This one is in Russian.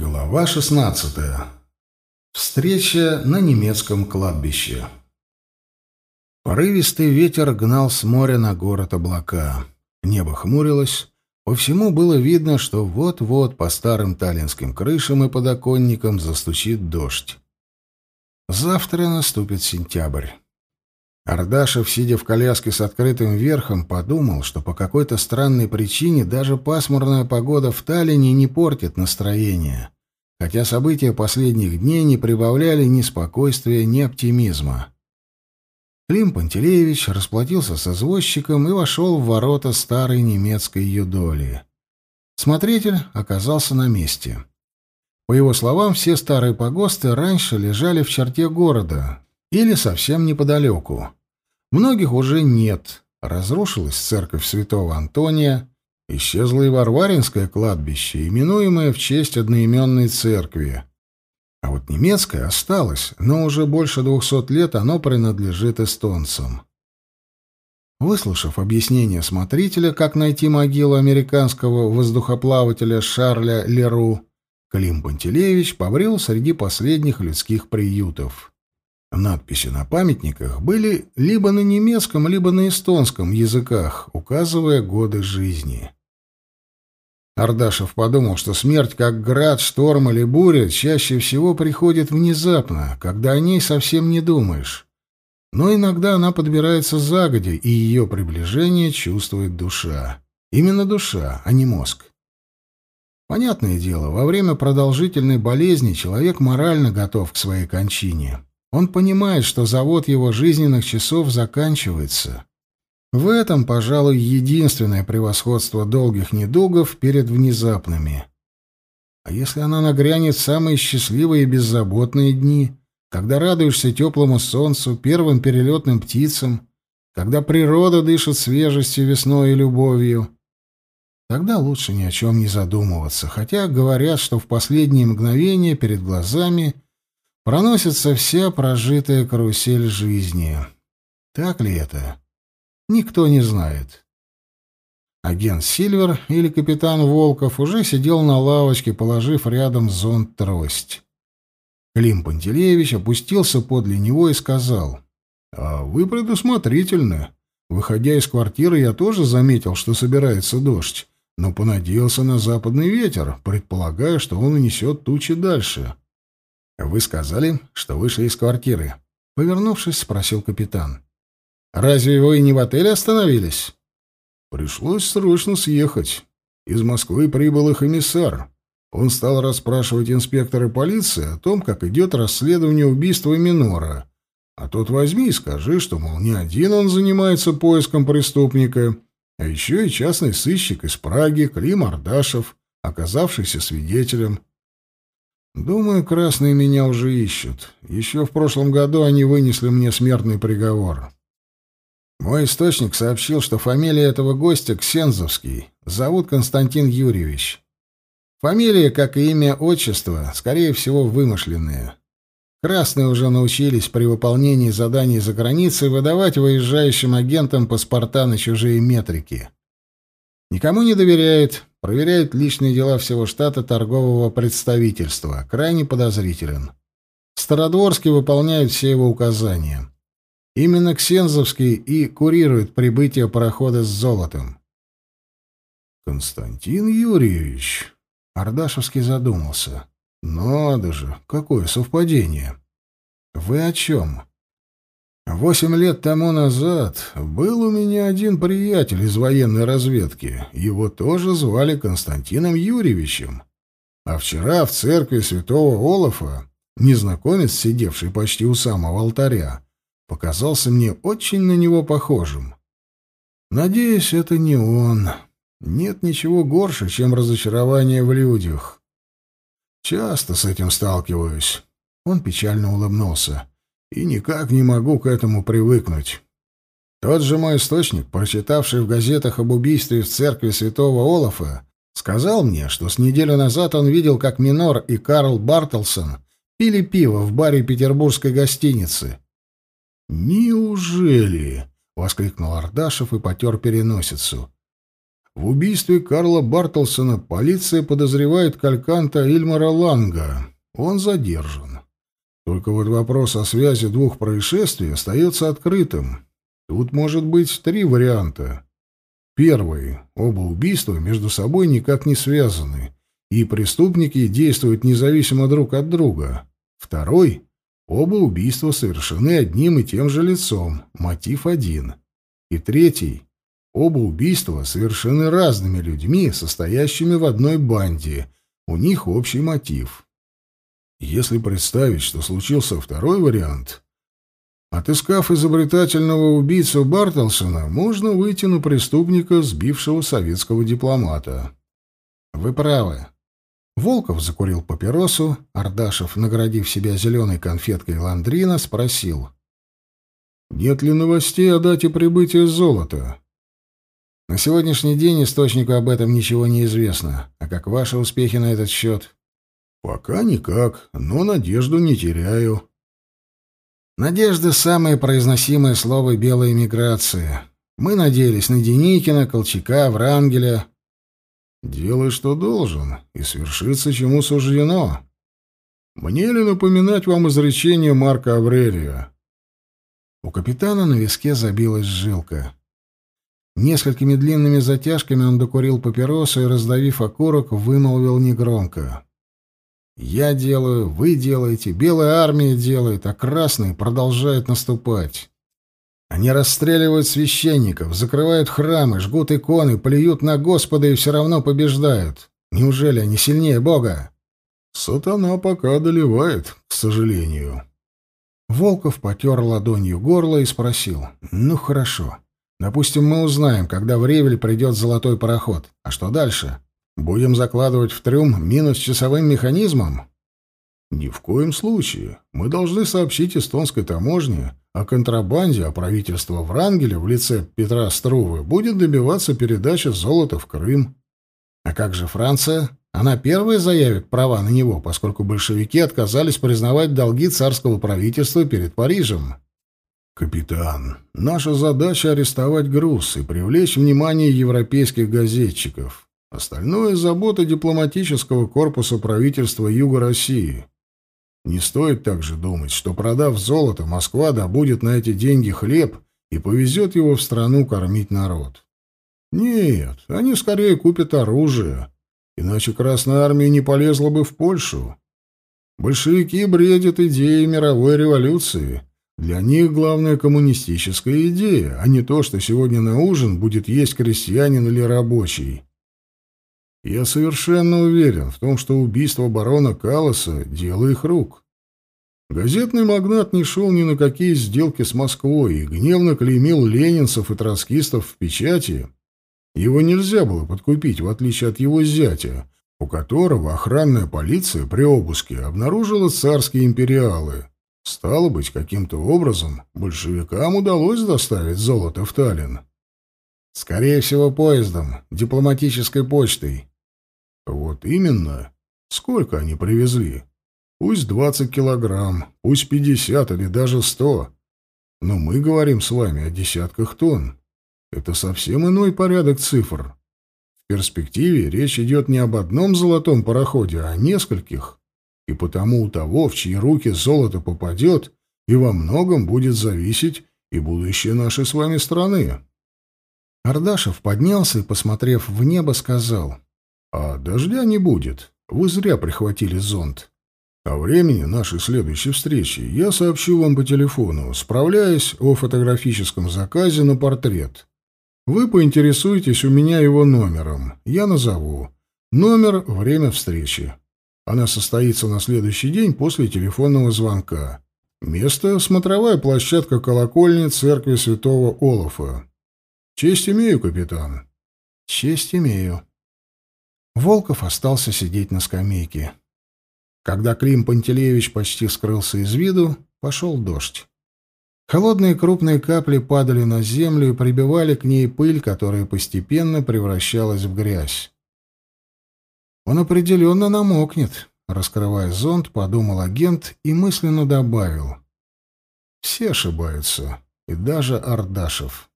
Глава 16. Встреча на немецком кладбище. Порывистый ветер гнал с моря на город облака. Небо хмурилось. По всему было видно, что вот-вот по старым таллинским крышам и подоконникам застучит дождь. Завтра наступит сентябрь. Ардашев, сидя в коляске с открытым верхом, подумал, что по какой-то странной причине даже пасмурная погода в Таллине не портит настроение, хотя события последних дней не прибавляли ни спокойствия, ни оптимизма. Клим Пантелеевич расплатился с извозчиком и вошел в ворота старой немецкой юдоли. Смотритель оказался на месте. По его словам, все старые погосты раньше лежали в черте города или совсем неподалеку. Многих уже нет. Разрушилась церковь святого Антония, исчезло и Варваринское кладбище, именуемое в честь одноименной церкви. А вот немецкое осталось, но уже больше двухсот лет оно принадлежит эстонцам. Выслушав объяснение смотрителя, как найти могилу американского воздухоплавателя Шарля Леру, Клим Пантелеевич побрел среди последних людских приютов. Надписи на памятниках были либо на немецком, либо на эстонском языках, указывая годы жизни. Ардашев подумал, что смерть, как град, шторм или буря, чаще всего приходит внезапно, когда о ней совсем не думаешь. Но иногда она подбирается загодя, и ее приближение чувствует душа. Именно душа, а не мозг. Понятное дело, во время продолжительной болезни человек морально готов к своей кончине. Он понимает, что завод его жизненных часов заканчивается. В этом, пожалуй, единственное превосходство долгих недугов перед внезапными. А если она нагрянет в самые счастливые и беззаботные дни, когда радуешься теплому солнцу, первым перелетным птицам, когда природа дышит свежестью, весной и любовью, тогда лучше ни о чем не задумываться, хотя говорят, что в последние мгновения перед глазами проносится вся прожитая карусель жизни. Так ли это? Никто не знает. Агент Сильвер или капитан Волков уже сидел на лавочке, положив рядом зонт-трость. Клим Пантелеевич опустился подле него и сказал, «А вы предусмотрительны. Выходя из квартиры, я тоже заметил, что собирается дождь, но понадеялся на западный ветер, предполагая, что он унесет тучи дальше». «Вы сказали, что вышли из квартиры?» Повернувшись, спросил капитан. Разве вы не в отеле остановились? Пришлось срочно съехать. Из Москвы прибыл их эмиссар. Он стал расспрашивать инспектора полиции о том, как идет расследование убийства Минора. А тот возьми и скажи, что, мол, не один он занимается поиском преступника, а еще и частный сыщик из Праги Клим Ардашев, оказавшийся свидетелем. Думаю, красные меня уже ищут. Еще в прошлом году они вынесли мне смертный приговор. Мой источник сообщил, что фамилия этого гостя Ксензовский. Зовут Константин Юрьевич. Фамилия, как и имя, отчество, скорее всего, вымышленные. Красные уже научились при выполнении заданий за границей выдавать выезжающим агентам паспорта на чужие метрики. Никому не доверяет, проверяет личные дела всего штата торгового представительства, крайне подозрителен. Стародворский выполняет все его указания. Именно Ксензовский и курирует прибытие парохода с золотом. Константин Юрьевич, Ардашевский задумался. Надо же, какое совпадение. Вы о чем? Восемь лет тому назад был у меня один приятель из военной разведки. Его тоже звали Константином Юрьевичем. А вчера в церкви святого Олафа незнакомец, сидевший почти у самого алтаря, показался мне очень на него похожим. Надеюсь, это не он. Нет ничего горше, чем разочарование в людях. Часто с этим сталкиваюсь. Он печально улыбнулся. И никак не могу к этому привыкнуть. Тот же мой источник, прочитавший в газетах об убийстве в церкви святого Олафа, сказал мне, что с неделю назад он видел, как Минор и Карл Бартлсон пили пиво в баре петербургской гостиницы. «Неужели?» — воскликнул Ардашев и потер переносицу. В убийстве Карла Бартлсона полиция подозревает кальканта Ильмара Ланга. Он задержан. Только вот вопрос о связи двух происшествий остается открытым. Тут может быть три варианта. Первый. Оба убийства между собой никак не связаны, и преступники действуют независимо друг от друга. Второй. Оба убийства совершены одним и тем же лицом, мотив один. И третий. Оба убийства совершены разными людьми, состоящими в одной банде. У них общий мотив. Если представить, что случился второй вариант, отыскав изобретательного убийцу Бартлсона, можно выйти на преступника, сбившего советского дипломата. Вы правы. Волков закурил папиросу, Ардашев, наградив себя зеленой конфеткой ландрина, спросил. «Нет ли новостей о дате прибытия золота?» «На сегодняшний день источнику об этом ничего не известно. А как ваши успехи на этот счет?» Пока никак, но надежду не теряю. Надежда — самое произносимое слово белой эмиграции. Мы надеялись на Деникина, Колчака, Врангеля. Делай, что должен, и свершится, чему суждено. Мне ли напоминать вам изречение Марка Аврелия? У капитана на виске забилась жилка. Несколькими длинными затяжками он докурил папиросу и, раздавив окурок, вымолвил негромко. Я делаю, вы делаете, белая армия делает, а красные продолжают наступать. Они расстреливают священников, закрывают храмы, жгут иконы, плюют на Господа и все равно побеждают. Неужели они сильнее Бога? Сатана пока одолевает, к сожалению. Волков потер ладонью горло и спросил. «Ну, хорошо. Допустим, мы узнаем, когда в Ревель придет золотой пароход. А что дальше?» Будем закладывать в трюм мину с часовым механизмом? Ни в коем случае. Мы должны сообщить эстонской таможне о контрабанде, а правительство Врангеля в лице Петра Струвы будет добиваться передачи золота в Крым. А как же Франция? Она первая заявит права на него, поскольку большевики отказались признавать долги царского правительства перед Парижем. «Капитан, наша задача — арестовать груз и привлечь внимание европейских газетчиков. Остальное — забота дипломатического корпуса правительства Юга России. Не стоит также думать, что, продав золото, Москва добудет на эти деньги хлеб и повезет его в страну кормить народ. Нет, они скорее купят оружие, иначе Красная Армия не полезла бы в Польшу. Большевики бредят идеей мировой революции. Для них главная коммунистическая идея, а не то, что сегодня на ужин будет есть крестьянин или рабочий. Я совершенно уверен в том, что убийство барона Калоса — дело их рук. Газетный магнат не шел ни на какие сделки с Москвой и гневно клеймил ленинцев и троцкистов в печати. Его нельзя было подкупить, в отличие от его зятя, у которого охранная полиция при обыске обнаружила царские империалы. Стало быть, каким-то образом большевикам удалось доставить золото в Таллин. Скорее всего, поездом, дипломатической почтой. Вот именно. Сколько они привезли? Пусть двадцать килограмм, пусть пятьдесят или даже сто. Но мы говорим с вами о десятках тонн. Это совсем иной порядок цифр. В перспективе речь идет не об одном золотом пароходе, а о нескольких. И потому у того, в чьи руки золото попадет, и во многом будет зависеть и будущее нашей с вами страны. Ардашев поднялся и, посмотрев в небо, сказал, «А дождя не будет. Вы зря прихватили зонт. О времени нашей следующей встречи я сообщу вам по телефону, справляясь о фотографическом заказе на портрет. Вы поинтересуетесь у меня его номером. Я назову. Номер, время встречи. Она состоится на следующий день после телефонного звонка. Место — смотровая площадка колокольни церкви святого Олафа. Честь имею, капитан. Честь имею. Волков остался сидеть на скамейке. Когда Клим Пантелеевич почти скрылся из виду, пошел дождь. Холодные крупные капли падали на землю и прибивали к ней пыль, которая постепенно превращалась в грязь. Он определенно намокнет, раскрывая зонт, подумал агент и мысленно добавил. Все ошибаются, и даже Ардашев.